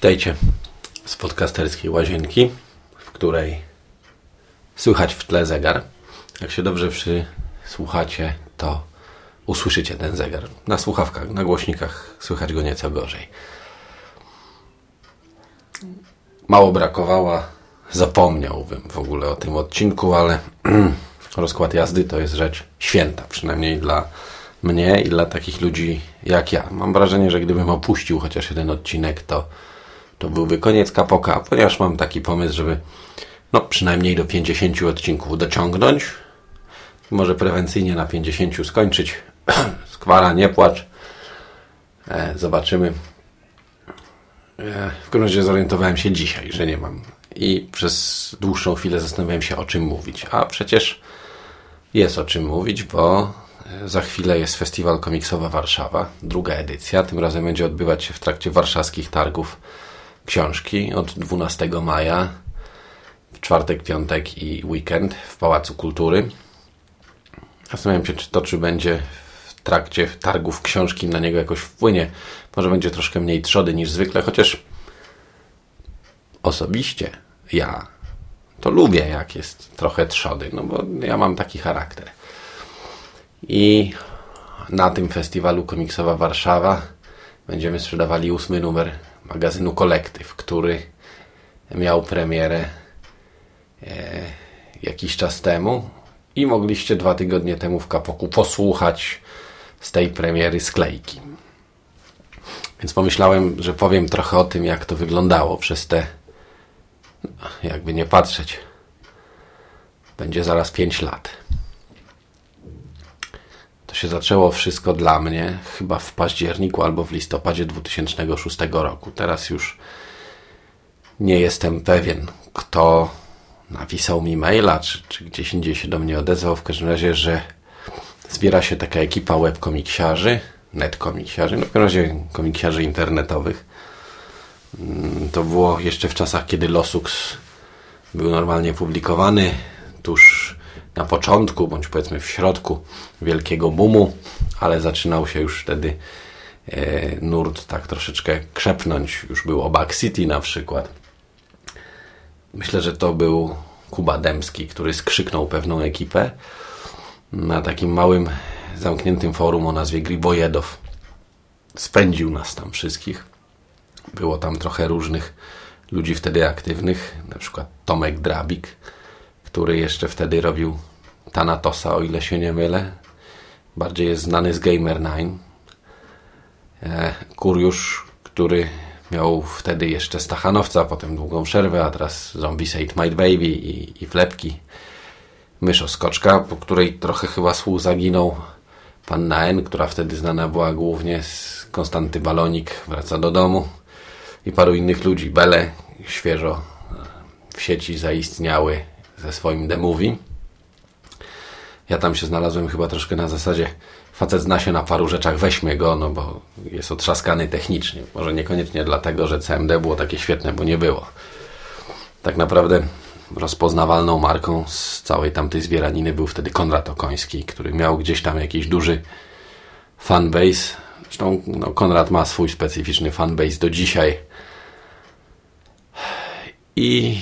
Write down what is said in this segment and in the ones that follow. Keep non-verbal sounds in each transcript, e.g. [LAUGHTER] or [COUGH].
Witajcie z podcasterskiej łazienki, w której słychać w tle zegar. Jak się dobrze przysłuchacie, to usłyszycie ten zegar. Na słuchawkach, na głośnikach słychać go nieco gorzej. Mało brakowało, zapomniałbym w ogóle o tym odcinku, ale [CLEARS THROAT] rozkład jazdy to jest rzecz święta, przynajmniej dla mnie i dla takich ludzi jak ja. Mam wrażenie, że gdybym opuścił chociaż jeden odcinek, to, to byłby koniec kapoka, ponieważ mam taki pomysł, żeby no, przynajmniej do 50 odcinków dociągnąć. Może prewencyjnie na 50 skończyć. [CLEARS THROAT] Skwara, nie płacz. E, zobaczymy. E, w każdym razie zorientowałem się dzisiaj, że nie mam. I przez dłuższą chwilę zastanawiałem się, o czym mówić. A przecież jest o czym mówić, bo za chwilę jest Festiwal Komiksowa Warszawa, druga edycja. Tym razem będzie odbywać się w trakcie warszawskich targów książki od 12 maja w czwartek, piątek i weekend w Pałacu Kultury. Zastanawiam się, czy to, czy będzie w trakcie targów książki na niego jakoś wpłynie. Może będzie troszkę mniej trzody niż zwykle, chociaż osobiście ja to lubię, jak jest trochę trzody, no bo ja mam taki charakter. I na tym festiwalu Komiksowa Warszawa będziemy sprzedawali ósmy numer magazynu Kolektyw, który miał premierę e, jakiś czas temu i mogliście dwa tygodnie temu w Kapoku posłuchać z tej premiery sklejki. Więc pomyślałem, że powiem trochę o tym, jak to wyglądało przez te, jakby nie patrzeć, będzie zaraz 5 lat. To się zaczęło wszystko dla mnie chyba w październiku albo w listopadzie 2006 roku. Teraz już nie jestem pewien, kto napisał mi maila, czy, czy gdzieś indziej się do mnie odezwał. W każdym razie, że zbiera się taka ekipa webkomiksiarzy, netkomiksiarzy, no w każdym razie komiksiarzy internetowych. Mm, to było jeszcze w czasach, kiedy Losux był normalnie publikowany, tuż na początku, bądź powiedzmy w środku wielkiego boomu, ale zaczynał się już wtedy e, nurt tak troszeczkę krzepnąć. Już był Obak City na przykład. Myślę, że to był Kuba Demski, który skrzyknął pewną ekipę na takim małym, zamkniętym forum o nazwie Gribojedow. Spędził nas tam wszystkich. Było tam trochę różnych ludzi wtedy aktywnych, na przykład Tomek Drabik, który jeszcze wtedy robił Thanatosa, o ile się nie mylę. Bardziej jest znany z Gamer9. E, Kuriusz, który miał wtedy jeszcze Stachanowca, potem długą przerwę, a teraz Zombie Ate My Baby i, i Flepki. Myszo Skoczka, po której trochę chyba słuch zaginął. Panna N, która wtedy znana była głównie z Konstanty Balonik, wraca do domu. I paru innych ludzi. Bele, świeżo w sieci zaistniały ze swoim The Movie. Ja tam się znalazłem chyba troszkę na zasadzie facet zna się na paru rzeczach, weźmy go, no bo jest otrzaskany technicznie. Może niekoniecznie dlatego, że CMD było takie świetne, bo nie było. Tak naprawdę rozpoznawalną marką z całej tamtej zbieraniny był wtedy Konrad Okoński, który miał gdzieś tam jakiś duży fanbase. Zresztą no, Konrad ma swój specyficzny fanbase do dzisiaj. I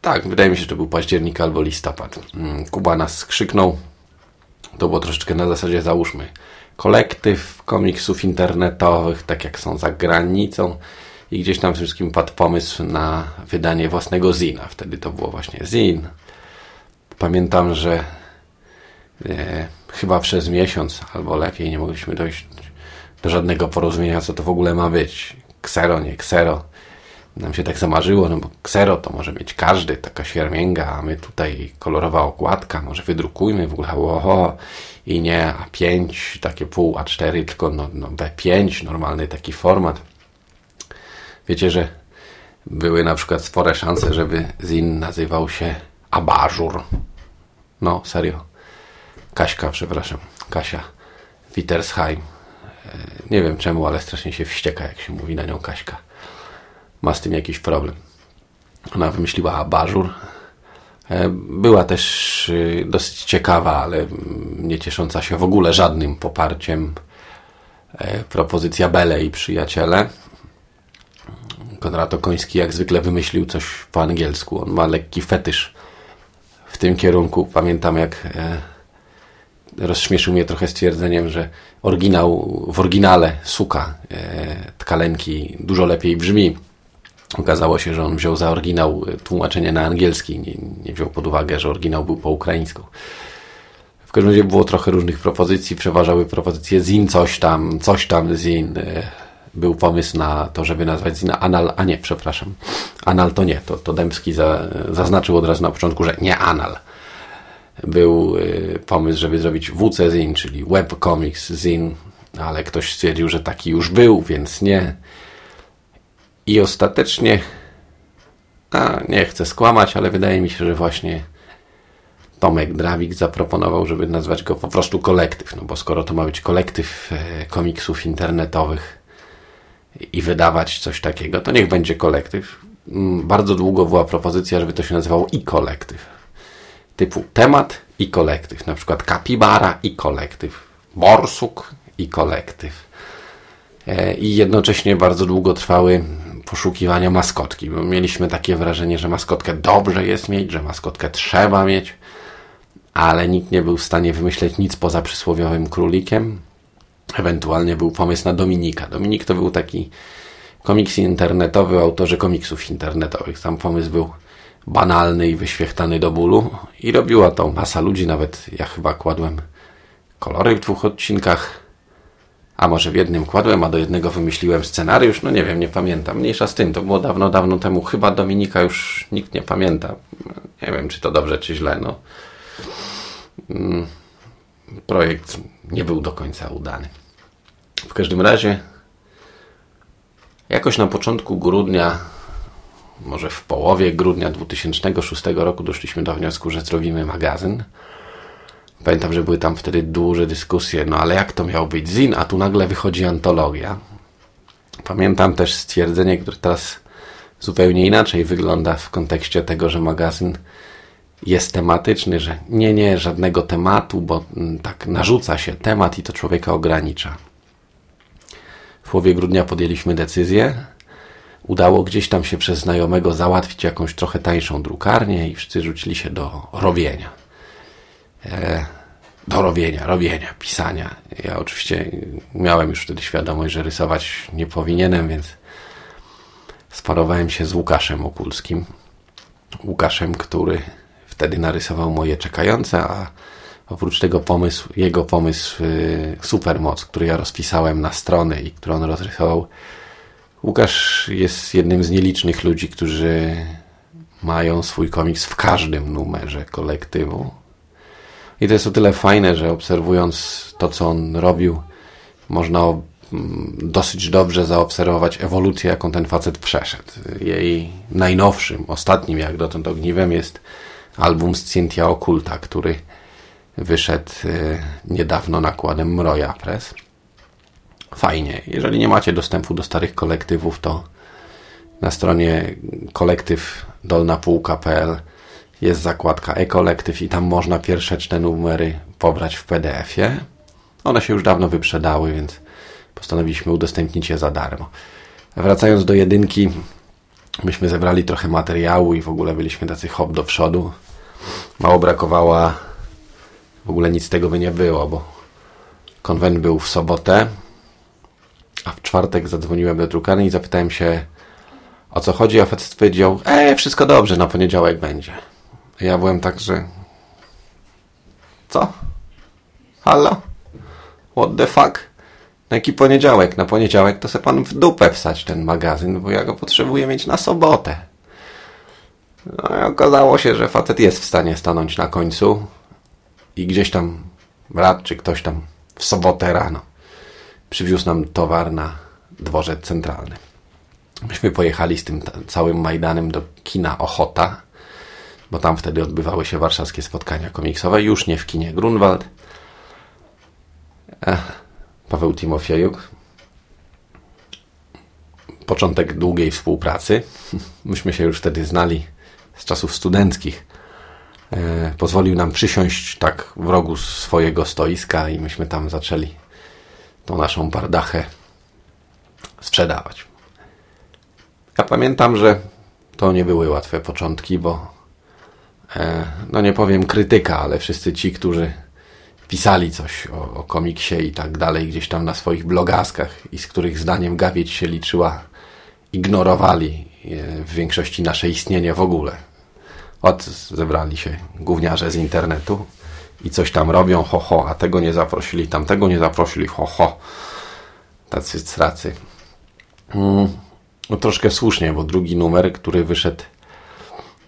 tak, wydaje mi się, że to był październik albo listopad. Mm, Kuba nas skrzyknął. To było troszeczkę na zasadzie, załóżmy, kolektyw komiksów internetowych, tak jak są za granicą. I gdzieś tam wszystkim padł pomysł na wydanie własnego zina. Wtedy to było właśnie zin. Pamiętam, że e, chyba przez miesiąc albo lepiej nie mogliśmy dojść do żadnego porozumienia, co to w ogóle ma być. Ksero, nie ksero nam się tak zamarzyło, no bo ksero to może mieć każdy, taka siermięga, a my tutaj kolorowa okładka, może wydrukujmy w ogóle oho, i nie A5, takie pół A4, tylko no, no B5, normalny taki format. Wiecie, że były na przykład spore szanse, żeby Zin nazywał się Abażur. No, serio. Kaśka, przepraszam. Kasia Wittersheim. E, nie wiem czemu, ale strasznie się wścieka, jak się mówi na nią Kaśka ma z tym jakiś problem. Ona wymyśliła abażur. E, była też y, dosyć ciekawa, ale nie ciesząca się w ogóle żadnym poparciem e, propozycja Bele i przyjaciele. Konrad Okoński jak zwykle wymyślił coś po angielsku. On ma lekki fetysz w tym kierunku. Pamiętam jak e, rozśmieszył mnie trochę stwierdzeniem, że oryginał, w oryginale suka tkalenki dużo lepiej brzmi. Okazało się, że on wziął za oryginał tłumaczenie na angielski, nie, nie wziął pod uwagę, że oryginał był po ukraińsku. W każdym razie było trochę różnych propozycji, przeważały propozycje zin coś tam, coś tam zin. E, był pomysł na to, żeby nazwać zina anal, a nie, przepraszam, anal to nie, to, to Dębski za, zaznaczył od razu na początku, że nie anal był y, pomysł, żeby zrobić WC Zin, czyli Web Comics Zin, ale ktoś stwierdził, że taki już był, więc nie. I ostatecznie, a nie chcę skłamać, ale wydaje mi się, że właśnie Tomek Drawik zaproponował, żeby nazwać go po prostu kolektyw, no bo skoro to ma być kolektyw e, komiksów internetowych i wydawać coś takiego, to niech będzie kolektyw. Mm, bardzo długo była propozycja, żeby to się nazywało i kolektyw typu temat i kolektyw. Na przykład kapibara i kolektyw, borsuk i kolektyw. E, I jednocześnie bardzo długo trwały poszukiwania maskotki, bo mieliśmy takie wrażenie, że maskotkę dobrze jest mieć, że maskotkę trzeba mieć, ale nikt nie był w stanie wymyśleć nic poza przysłowiowym królikiem. Ewentualnie był pomysł na Dominika. Dominik to był taki komiks internetowy, autorzy komiksów internetowych. Sam pomysł był banalny i wyświechtany do bólu i robiła to masa ludzi, nawet ja chyba kładłem kolory w dwóch odcinkach, a może w jednym kładłem, a do jednego wymyśliłem scenariusz, no nie wiem, nie pamiętam. Mniejsza z tym, to było dawno, dawno temu. Chyba Dominika już nikt nie pamięta. Nie wiem, czy to dobrze, czy źle, no. Mm, projekt nie był do końca udany. W każdym razie, jakoś na początku grudnia może w połowie grudnia 2006 roku doszliśmy do wniosku, że zrobimy magazyn. Pamiętam, że były tam wtedy duże dyskusje, no ale jak to miał być zin, a tu nagle wychodzi antologia. Pamiętam też stwierdzenie, które teraz zupełnie inaczej wygląda w kontekście tego, że magazyn jest tematyczny, że nie, nie, żadnego tematu, bo mm, tak narzuca się temat i to człowieka ogranicza. W połowie grudnia podjęliśmy decyzję, udało gdzieś tam się przez znajomego załatwić jakąś trochę tańszą drukarnię i wszyscy rzucili się do robienia. E, do robienia, robienia, pisania. Ja oczywiście miałem już wtedy świadomość, że rysować nie powinienem, więc sparowałem się z Łukaszem Okulskim. Łukaszem, który wtedy narysował moje czekające, a oprócz tego pomysł, jego pomysł y, Supermoc, który ja rozpisałem na strony i który on rozrysował, Łukasz jest jednym z nielicznych ludzi, którzy mają swój komiks w każdym numerze kolektywu. I to jest o tyle fajne, że obserwując to, co on robił, można dosyć dobrze zaobserwować ewolucję, jaką ten facet przeszedł. Jej najnowszym, ostatnim jak dotąd ogniwem jest album z Cintia Okulta, który wyszedł y, niedawno nakładem Mroja Press fajnie. Jeżeli nie macie dostępu do starych kolektywów, to na stronie kolektyw dolnapółka.pl jest zakładka e-kolektyw i tam można pierwsze cztery numery pobrać w PDF-ie. One się już dawno wyprzedały, więc postanowiliśmy udostępnić je za darmo. Wracając do jedynki, myśmy zebrali trochę materiału i w ogóle byliśmy tacy hop do przodu. Mało brakowało, w ogóle nic z tego by nie było, bo konwent był w sobotę, a w czwartek zadzwoniłem do drukarni i zapytałem się, o co chodzi, a facet powiedział, e, wszystko dobrze, na poniedziałek będzie. Ja byłem tak, że... Co? Halo? What the fuck? Na jaki poniedziałek? Na poniedziałek to se pan w dupę wsać ten magazyn, bo ja go potrzebuję mieć na sobotę. No i okazało się, że facet jest w stanie stanąć na końcu i gdzieś tam brat czy ktoś tam w sobotę rano przywiózł nam towar na dworzec centralny. Myśmy pojechali z tym całym Majdanem do kina Ochota, bo tam wtedy odbywały się warszawskie spotkania komiksowe, już nie w kinie Grunwald. Ech, Paweł Timofiejuk. Początek długiej współpracy. [LAUGHS] Myśmy się już wtedy znali z czasów studenckich. E, pozwolił nam przysiąść tak w rogu swojego stoiska i myśmy tam zaczęli tą naszą bardachę sprzedawać. Ja pamiętam, że to nie były łatwe początki, bo no nie powiem krytyka, ale wszyscy ci, którzy pisali coś o, o komiksie i tak dalej gdzieś tam na swoich blogaskach i z których zdaniem gawieć się liczyła, ignorowali e, w większości nasze istnienie w ogóle. Od zebrali się gówniarze z internetu i coś tam robią, ho, ho, a tego nie zaprosili, tamtego nie zaprosili, ho, ho. Tacy stracy. Mm, no troszkę słusznie, bo drugi numer, który wyszedł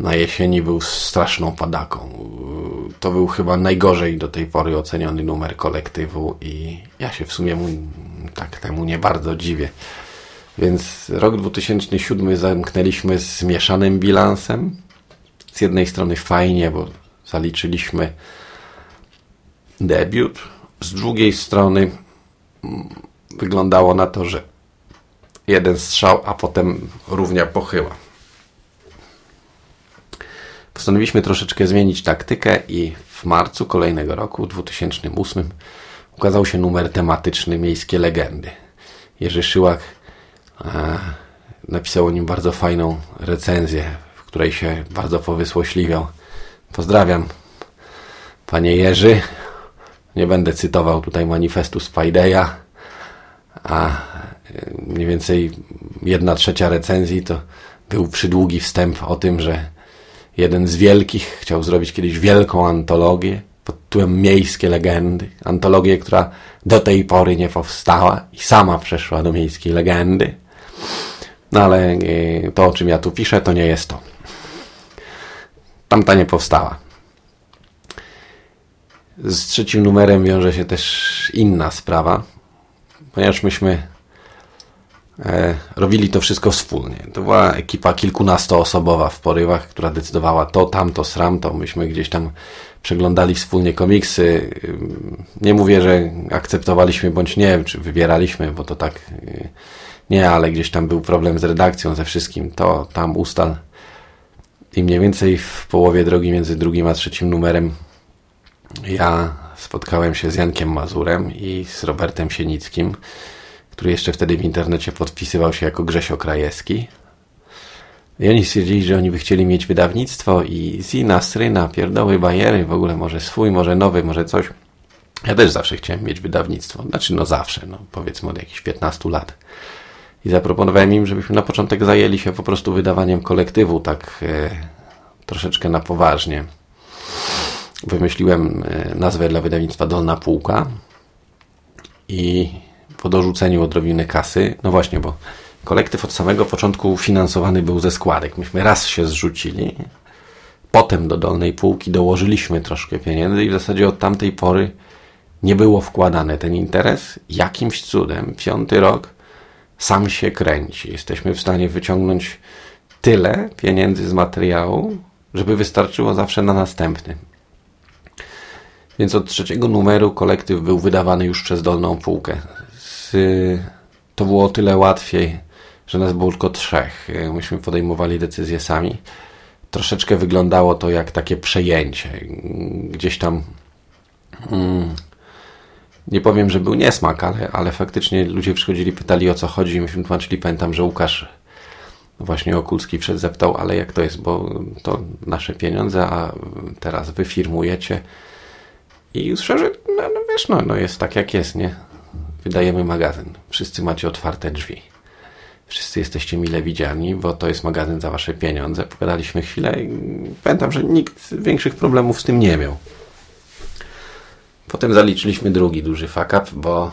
na jesieni był straszną padaką. To był chyba najgorzej do tej pory oceniony numer kolektywu i ja się w sumie mu, tak temu nie bardzo dziwię. Więc rok 2007 zamknęliśmy z mieszanym bilansem. Z jednej strony fajnie, bo zaliczyliśmy debiut. Z drugiej strony wyglądało na to, że jeden strzał, a potem równia pochyła. Postanowiliśmy troszeczkę zmienić taktykę i w marcu kolejnego roku, 2008, ukazał się numer tematyczny Miejskie Legendy. Jerzy Szyłak e, napisał o nim bardzo fajną recenzję, w której się bardzo powysłośliwiał. Pozdrawiam, panie Jerzy. Nie będę cytował tutaj manifestu Spideya, a e, mniej więcej jedna trzecia recenzji to był przydługi wstęp o tym, że jeden z wielkich chciał zrobić kiedyś wielką antologię pod tytułem Miejskie Legendy. Antologię, która do tej pory nie powstała i sama przeszła do Miejskiej Legendy. No ale e, to, o czym ja tu piszę, to nie jest to. Tamta nie powstała. Z trzecim numerem wiąże się też inna sprawa, ponieważ myśmy robili to wszystko wspólnie. To była ekipa kilkunastoosobowa w porywach, która decydowała to, tamto, sramto. Myśmy gdzieś tam przeglądali wspólnie komiksy. Nie mówię, że akceptowaliśmy bądź nie, czy wybieraliśmy, bo to tak e, nie, ale gdzieś tam był problem z redakcją, ze wszystkim. To tam ustal. I mniej więcej w połowie drogi między drugim a trzecim numerem ja spotkałem się z Jankiem Mazurem i z Robertem Sienickim, który jeszcze wtedy w internecie podpisywał się jako Grzesio Krajewski. I oni stwierdzili, że oni by chcieli mieć wydawnictwo i Zina, Stryna, pierdoły, bajery, w ogóle może swój, może nowy, może coś. Ja też zawsze chciałem mieć wydawnictwo. Znaczy, no zawsze, no powiedzmy od jakichś 15 lat. I zaproponowałem im, żebyśmy na początek zajęli się po prostu wydawaniem kolektywu, tak e, troszeczkę na poważnie wymyśliłem e, nazwę dla wydawnictwa Dolna Półka i po dorzuceniu odrobiny kasy, no właśnie, bo kolektyw od samego początku finansowany był ze składek. Myśmy raz się zrzucili, potem do Dolnej Półki dołożyliśmy troszkę pieniędzy i w zasadzie od tamtej pory nie było wkładany ten interes. Jakimś cudem, piąty rok, sam się kręci. Jesteśmy w stanie wyciągnąć tyle pieniędzy z materiału, żeby wystarczyło zawsze na następny. Więc od trzeciego numeru kolektyw był wydawany już przez dolną półkę. Z, to było o tyle łatwiej, że nas było tylko trzech. Myśmy podejmowali decyzje sami. Troszeczkę wyglądało to jak takie przejęcie. Gdzieś tam mm, nie powiem, że był niesmak, ale, ale faktycznie ludzie przychodzili, pytali o co chodzi. Myśmy tłumaczyli, pamiętam, że Łukasz właśnie Okulski przed zeptał, ale jak to jest, bo to nasze pieniądze, a teraz wy firmujecie i usłyszałem, że no, no wiesz, no, no jest tak jak jest, nie? Wydajemy magazyn. Wszyscy macie otwarte drzwi. Wszyscy jesteście mile widziani, bo to jest magazyn za wasze pieniądze. Pogadaliśmy chwilę i pamiętam, że nikt większych problemów z tym nie miał. Potem zaliczyliśmy drugi duży fuck bo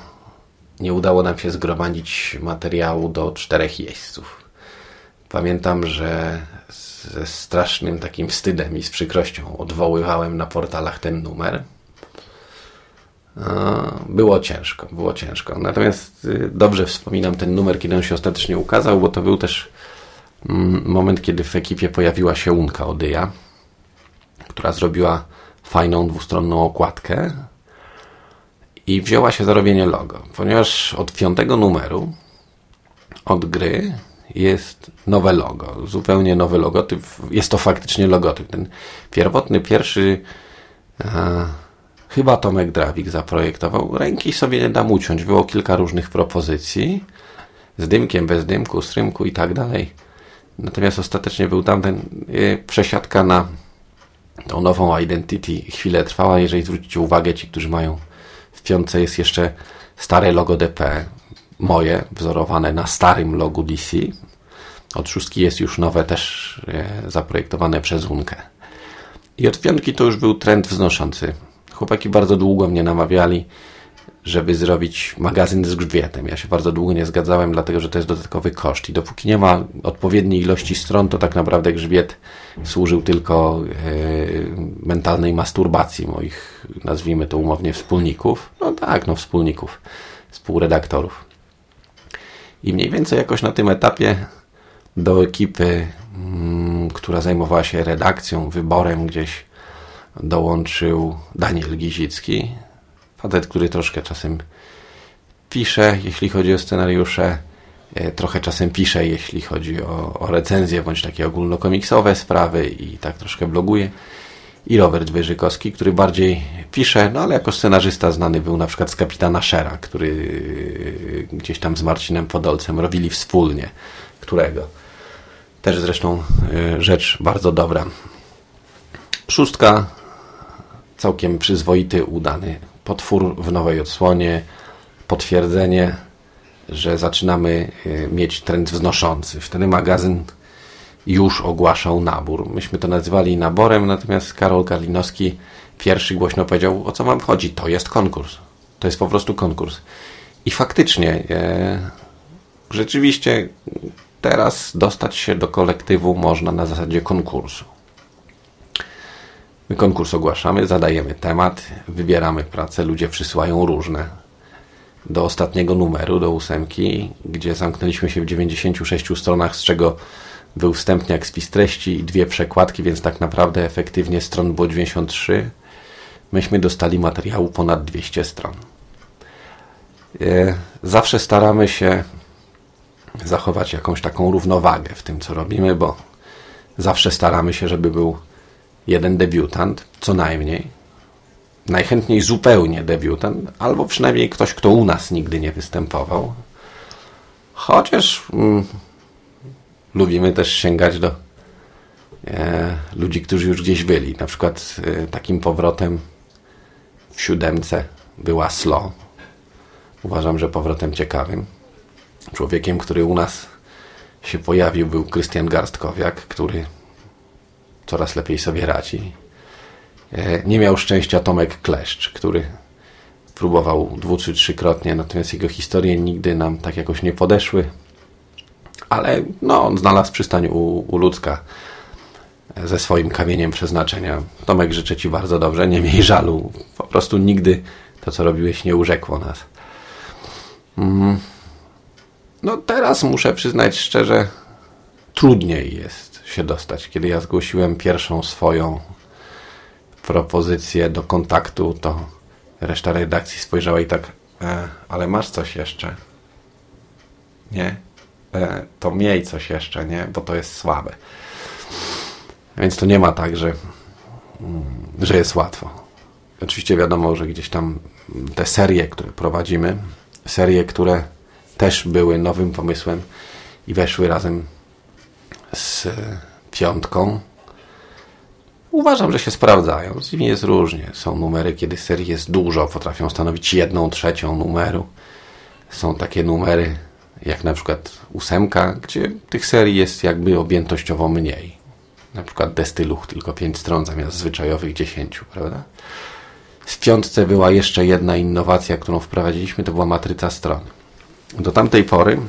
nie udało nam się zgromadzić materiału do czterech jeźdźców. Pamiętam, że ze strasznym takim wstydem i z przykrością odwoływałem na portalach ten numer, było ciężko, było ciężko. Natomiast y, dobrze wspominam ten numer, kiedy on się ostatecznie ukazał, bo to był też mm, moment, kiedy w ekipie pojawiła się Unka Odyja, która zrobiła fajną dwustronną okładkę i wzięła się za robienie logo, ponieważ od piątego numeru od gry jest nowe logo, zupełnie nowy logotyp. Jest to faktycznie logotyp. Ten pierwotny, pierwszy Chyba Tomek Drawik zaprojektował. Ręki sobie nie dam uciąć. Było kilka różnych propozycji. Z dymkiem, bez dymku, strymku i tak dalej. Natomiast ostatecznie był tamten yy, przesiadka na tą nową Identity chwilę trwała. Jeżeli zwrócicie uwagę, ci, którzy mają w piątce jest jeszcze stare logo DP, moje, wzorowane na starym logu DC. Od szóstki jest już nowe, też yy, zaprojektowane przez Unkę. I od piątki to już był trend wznoszący. Chłopaki bardzo długo mnie namawiali, żeby zrobić magazyn z grzbietem. Ja się bardzo długo nie zgadzałem, dlatego że to jest dodatkowy koszt. I dopóki nie ma odpowiedniej ilości stron, to tak naprawdę grzbiet służył tylko yy, mentalnej masturbacji moich, nazwijmy to umownie, wspólników. No tak, no wspólników, współredaktorów. I mniej więcej jakoś na tym etapie do ekipy, mm, która zajmowała się redakcją, wyborem gdzieś dołączył Daniel Gizicki, facet, który troszkę czasem pisze, jeśli chodzi o scenariusze, e, trochę czasem pisze, jeśli chodzi o, o recenzje, bądź takie ogólnokomiksowe sprawy i tak troszkę bloguje. I Robert Wyżykowski, który bardziej pisze, no ale jako scenarzysta znany był na przykład z Kapitana Shera, który e, gdzieś tam z Marcinem Podolcem robili wspólnie, którego. Też zresztą e, rzecz bardzo dobra. Szóstka, całkiem przyzwoity, udany potwór w nowej odsłonie, potwierdzenie, że zaczynamy y, mieć trend wznoszący. Wtedy magazyn już ogłaszał nabór. Myśmy to nazywali naborem, natomiast Karol Karlinowski pierwszy głośno powiedział, o co wam chodzi. To jest konkurs. To jest po prostu konkurs. I faktycznie, e, rzeczywiście teraz dostać się do kolektywu można na zasadzie konkursu. My konkurs ogłaszamy, zadajemy temat, wybieramy pracę, ludzie przysyłają różne. Do ostatniego numeru, do ósemki, gdzie zamknęliśmy się w 96 stronach, z czego był wstępniak spis treści i dwie przekładki, więc tak naprawdę efektywnie stron było 93. Myśmy dostali materiału ponad 200 stron. E, zawsze staramy się zachować jakąś taką równowagę w tym, co robimy, bo zawsze staramy się, żeby był jeden debiutant, co najmniej. Najchętniej zupełnie debiutant, albo przynajmniej ktoś, kto u nas nigdy nie występował. Chociaż mm, lubimy też sięgać do e, ludzi, którzy już gdzieś byli. Na przykład e, takim powrotem w siódemce była Slo. Uważam, że powrotem ciekawym. Człowiekiem, który u nas się pojawił, był Krystian Garstkowiak, który coraz lepiej sobie radzi. E, nie miał szczęścia Tomek Kleszcz, który próbował dwu czy trzykrotnie, natomiast jego historie nigdy nam tak jakoś nie podeszły. Ale no, on znalazł przystań u, u ludzka ze swoim kamieniem przeznaczenia. Tomek, życzę Ci bardzo dobrze, nie miej żalu. Po prostu nigdy to, co robiłeś, nie urzekło nas. Mm. No teraz muszę przyznać szczerze, trudniej jest się dostać. Kiedy ja zgłosiłem pierwszą swoją propozycję do kontaktu, to reszta redakcji spojrzała i tak, e, ale masz coś jeszcze? Nie? E, to miej coś jeszcze, nie? Bo to jest słabe. Więc to nie ma tak, że, mm, że jest łatwo. Oczywiście wiadomo, że gdzieś tam te serie, które prowadzimy, serie, które też były nowym pomysłem i weszły razem z piątką. Uważam, że się sprawdzają. Z nimi jest różnie. Są numery, kiedy serii jest dużo, potrafią stanowić jedną trzecią numeru. Są takie numery, jak na przykład ósemka, gdzie tych serii jest jakby objętościowo mniej. Na przykład Destyluch tylko 5 stron zamiast zwyczajowych 10, prawda? W piątce była jeszcze jedna innowacja, którą wprowadziliśmy, to była matryca stron. Do tamtej pory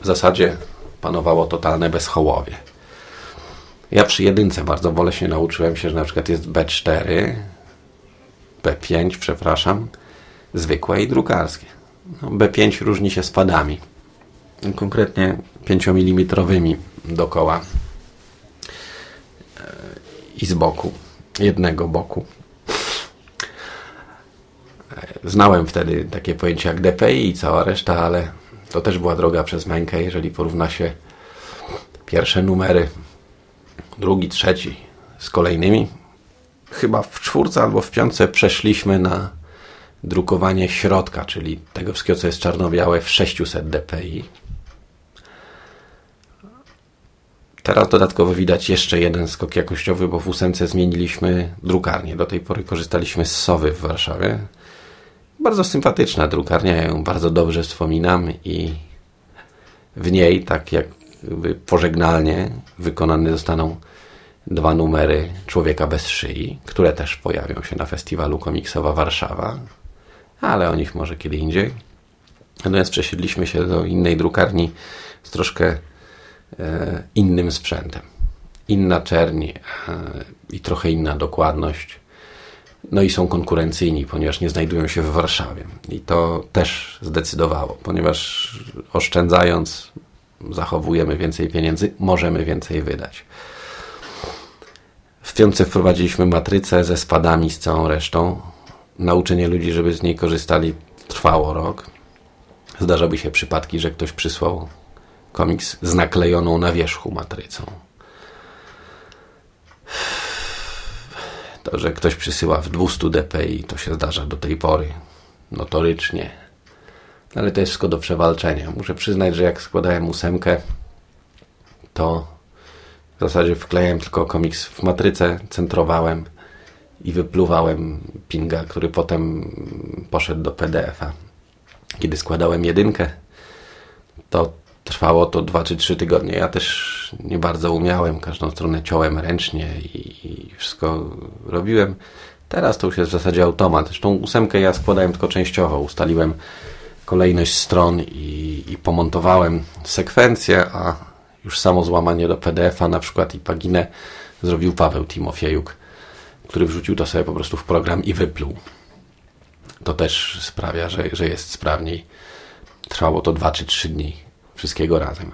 w zasadzie panowało totalne bezchołowie. Ja przy jedynce bardzo boleśnie nauczyłem się, że na przykład jest B4, B5, przepraszam, zwykłe i drukarskie. No, B5 różni się spadami, konkretnie 5 mm dokoła e, i z boku, jednego boku. E, znałem wtedy takie pojęcie jak DPI i cała reszta, ale to też była droga przez mękę, jeżeli porówna się pierwsze numery, drugi, trzeci z kolejnymi. Chyba w czwórce albo w piątce przeszliśmy na drukowanie środka, czyli tego wszystkiego, co jest czarno-białe w 600 dpi. Teraz dodatkowo widać jeszcze jeden skok jakościowy, bo w ósemce zmieniliśmy drukarnię. Do tej pory korzystaliśmy z Sowy w Warszawie. Bardzo sympatyczna drukarnia, ją bardzo dobrze wspominam i w niej, tak jakby pożegnalnie, wykonane zostaną dwa numery Człowieka bez szyi, które też pojawią się na festiwalu Komiksowa Warszawa, ale o nich może kiedy indziej. Natomiast przesiedliśmy się do innej drukarni z troszkę e, innym sprzętem. Inna czerni e, i trochę inna dokładność. No i są konkurencyjni, ponieważ nie znajdują się w Warszawie. I to też zdecydowało, ponieważ oszczędzając, zachowujemy więcej pieniędzy, możemy więcej wydać. W piątce wprowadziliśmy matrycę ze spadami z całą resztą. Nauczenie ludzi, żeby z niej korzystali, trwało rok. Zdarzały się przypadki, że ktoś przysłał komiks z naklejoną na wierzchu matrycą. Że ktoś przysyła w 200 dpi, to się zdarza do tej pory. Notorycznie. Ale to jest wszystko do przewalczenia. Muszę przyznać, że jak składałem ósemkę, to w zasadzie wklejałem tylko komiks w matrycę, centrowałem i wypluwałem pinga, który potem poszedł do PDF-a. Kiedy składałem jedynkę, to trwało to 2 czy 3 tygodnie. Ja też nie bardzo umiałem, każdą stronę ciąłem ręcznie i, i wszystko robiłem. Teraz to już jest w zasadzie automat. Zresztą ósemkę ja składałem tylko częściowo. Ustaliłem kolejność stron i, i pomontowałem sekwencję, a już samo złamanie do PDF-a na przykład i paginę zrobił Paweł Timofiejuk, który wrzucił to sobie po prostu w program i wypluł. To też sprawia, że, że jest sprawniej. Trwało to 2 czy 3 dni wszystkiego razem.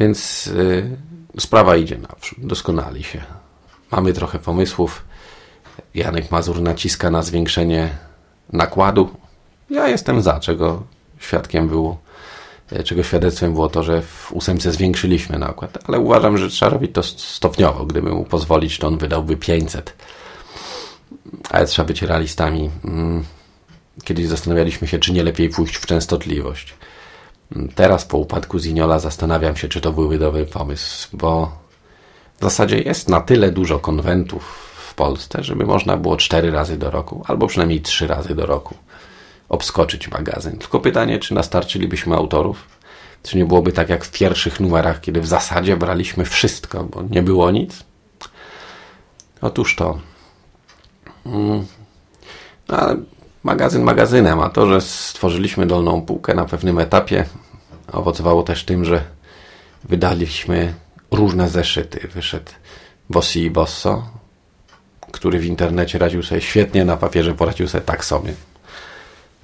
Więc yy, sprawa idzie naprzód, doskonali się. Mamy trochę pomysłów. Janek Mazur naciska na zwiększenie nakładu. Ja jestem za, czego świadkiem było, e, czego świadectwem było to, że w ósemce zwiększyliśmy nakład, ale uważam, że trzeba robić to stopniowo. Gdyby mu pozwolić, to on wydałby 500. Ale trzeba być realistami. Mm, kiedyś zastanawialiśmy się, czy nie lepiej pójść w częstotliwość. Teraz po upadku Ziniola zastanawiam się, czy to byłby dobry pomysł, bo w zasadzie jest na tyle dużo konwentów w Polsce, żeby można było cztery razy do roku, albo przynajmniej trzy razy do roku obskoczyć magazyn. Tylko pytanie, czy nastarczylibyśmy autorów? Czy nie byłoby tak jak w pierwszych numerach, kiedy w zasadzie braliśmy wszystko, bo nie było nic? Otóż to. Mm. No, ale magazyn magazynem, a to, że stworzyliśmy dolną półkę na pewnym etapie, owocowało też tym, że wydaliśmy różne zeszyty. Wyszedł Bossi i Bosso, który w internecie radził sobie świetnie, na papierze poradził sobie tak sobie.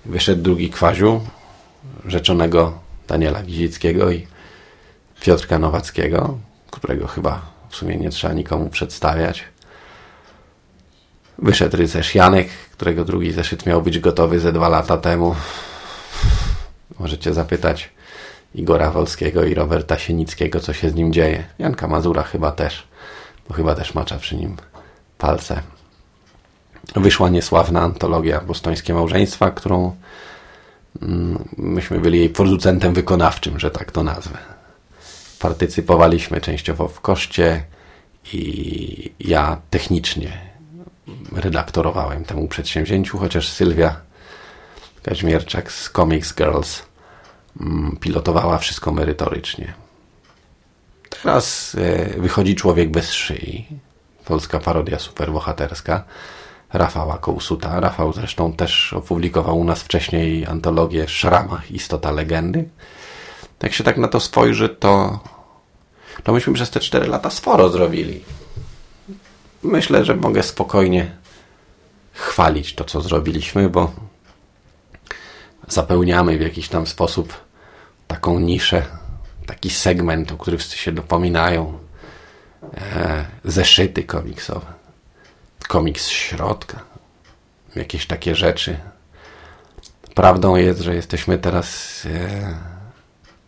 Wyszedł drugi Kwaziu, rzeczonego Daniela Gizickiego i Piotrka Nowackiego, którego chyba w sumie nie trzeba nikomu przedstawiać. Wyszedł rycerz Janek, którego drugi zeszyt miał być gotowy ze dwa lata temu. Możecie zapytać Igora Wolskiego i Roberta Sienickiego, co się z nim dzieje. Janka Mazura chyba też, bo chyba też macza przy nim palce. Wyszła niesławna antologia Bostońskie Małżeństwa, którą mm, myśmy byli jej producentem wykonawczym, że tak to nazwę. Partycypowaliśmy częściowo w koszcie i ja technicznie redaktorowałem temu przedsięwzięciu, chociaż Sylwia Kaźmierczak z Comics Girls mm, pilotowała wszystko merytorycznie. Teraz e, wychodzi Człowiek bez szyi, polska parodia superbohaterska Rafała Kołsuta. Rafał zresztą też opublikował u nas wcześniej antologię Szramach Istota Legendy. Jak się tak na to spojrzy, to, to myśmy przez te 4 lata sporo zrobili myślę, że mogę spokojnie chwalić to, co zrobiliśmy, bo zapełniamy w jakiś tam sposób taką niszę, taki segment, o którym wszyscy się dopominają. E, zeszyty komiksowe, komiks środka, jakieś takie rzeczy. Prawdą jest, że jesteśmy teraz e,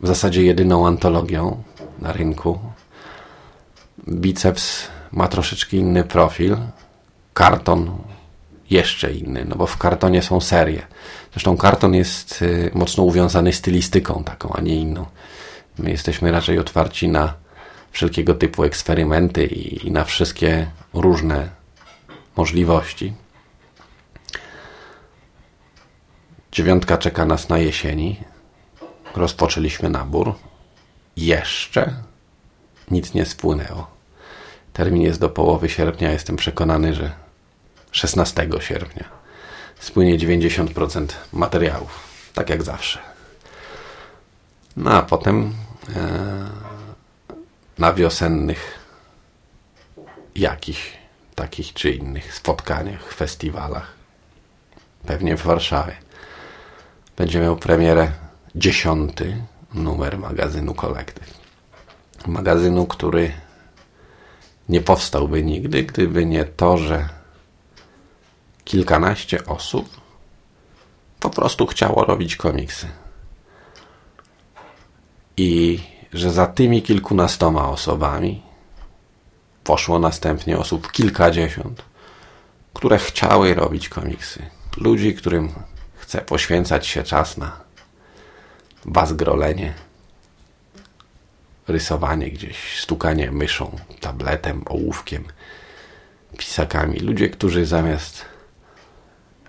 w zasadzie jedyną antologią na rynku. Biceps ma troszeczkę inny profil. Karton jeszcze inny, no bo w kartonie są serie. Zresztą karton jest y, mocno uwiązany stylistyką taką, a nie inną. My jesteśmy raczej otwarci na wszelkiego typu eksperymenty i, i na wszystkie różne możliwości. Dziewiątka czeka nas na jesieni. Rozpoczęliśmy nabór. Jeszcze nic nie spłynęło. Termin jest do połowy sierpnia. Jestem przekonany, że 16 sierpnia spłynie 90% materiałów. Tak jak zawsze. No a potem e, na wiosennych jakichś takich czy innych spotkaniach, festiwalach, pewnie w Warszawie, będzie miał premierę dziesiąty numer magazynu Kolektyw. Magazynu, który nie powstałby nigdy, gdyby nie to, że kilkanaście osób po prostu chciało robić komiksy. I że za tymi kilkunastoma osobami poszło następnie osób kilkadziesiąt, które chciały robić komiksy. Ludzi, którym chce poświęcać się czas na bazgrolenie, rysowanie gdzieś, stukanie myszą, tabletem, ołówkiem, pisakami. Ludzie, którzy zamiast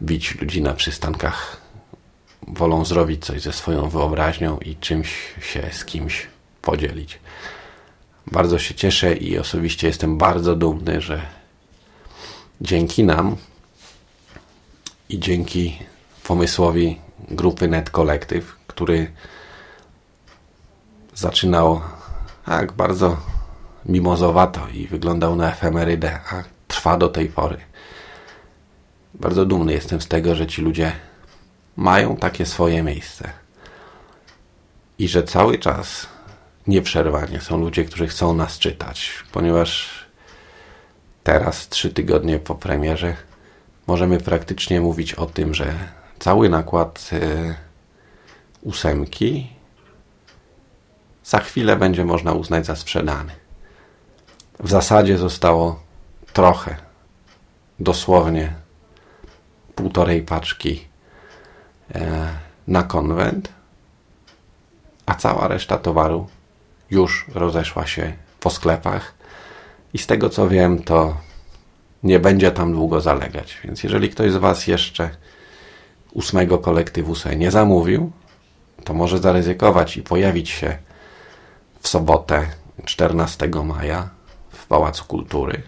bić ludzi na przystankach, wolą zrobić coś ze swoją wyobraźnią i czymś się z kimś podzielić. Bardzo się cieszę i osobiście jestem bardzo dumny, że dzięki nam i dzięki pomysłowi grupy Net Collective, który zaczynał tak bardzo mimozowato i wyglądał na efemerydę, a trwa do tej pory. Bardzo dumny jestem z tego, że ci ludzie mają takie swoje miejsce i że cały czas nieprzerwanie są ludzie, którzy chcą nas czytać, ponieważ teraz, trzy tygodnie po premierze, możemy praktycznie mówić o tym, że cały nakład y, ósemki za chwilę będzie można uznać za sprzedany. W zasadzie zostało trochę, dosłownie półtorej paczki e, na konwent, a cała reszta towaru już rozeszła się po sklepach i z tego co wiem, to nie będzie tam długo zalegać. Więc jeżeli ktoś z Was jeszcze ósmego kolektywu sobie nie zamówił, to może zaryzykować i pojawić się w sobotę 14 maja w Pałacu Kultury.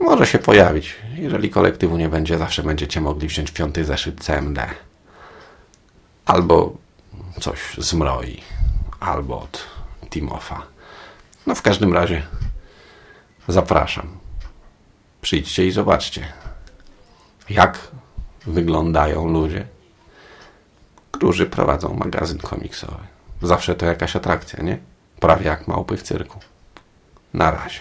Może się pojawić. Jeżeli kolektywu nie będzie, zawsze będziecie mogli wziąć piąty zeszyt CMD. Albo coś z Mroi albo od Timofa. No w każdym razie zapraszam. Przyjdźcie i zobaczcie, jak wyglądają ludzie, którzy prowadzą magazyn komiksowy. Zawsze to jakaś atrakcja, nie? Prawie jak małpy w cyrku. Na razie.